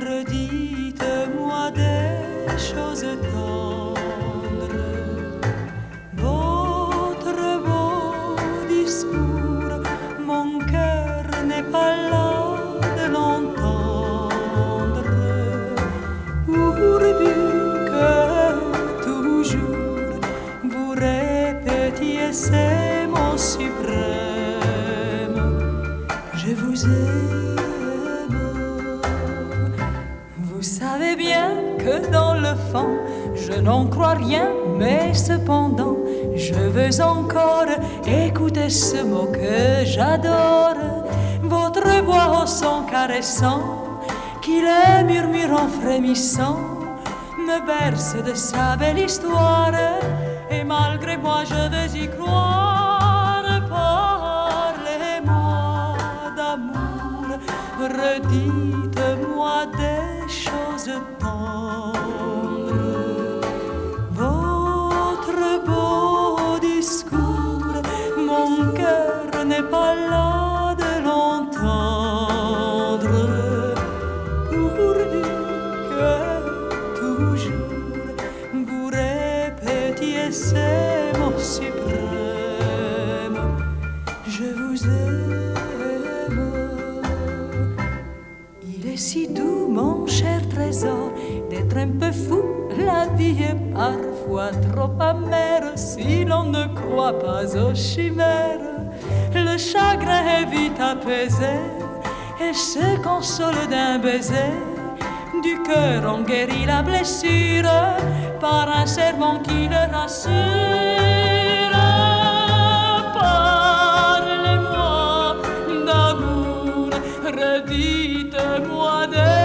redites-moi des choses tendres. Votre beau discours, mon cœur n'est pas là de l'entendre. Pourvu que toujours vous répétiez ces mots suprêmes, je vous ai. Vous savez bien que dans le fond, je n'en crois rien, mais cependant, je veux encore écouter ce mot que j'adore. Votre voix au son caressant, qui le murmure en frémissant, me berce de sa belle histoire. Et malgré moi, je veux y croire. Parlez-moi d'amour, redites-moi des choses Votre beau discours, mon cœur n'est pas là de l'entendre. Pourvu que toujours vous répétiez ces mots suprêmes. Je vous aime. Il est si doux, mon cher peu fou. La vie est parfois trop amère si l'on ne croit pas aux chimères. Le chagrin est vite apaisé et se console d'un baiser. Du cœur, on guérit la blessure par un serment qui le rassure. Parlez-moi d'amour, redites-moi d'amour.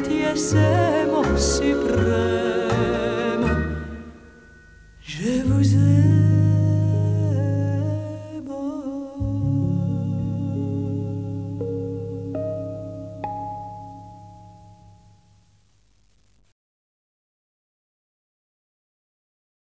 tiesemos si pre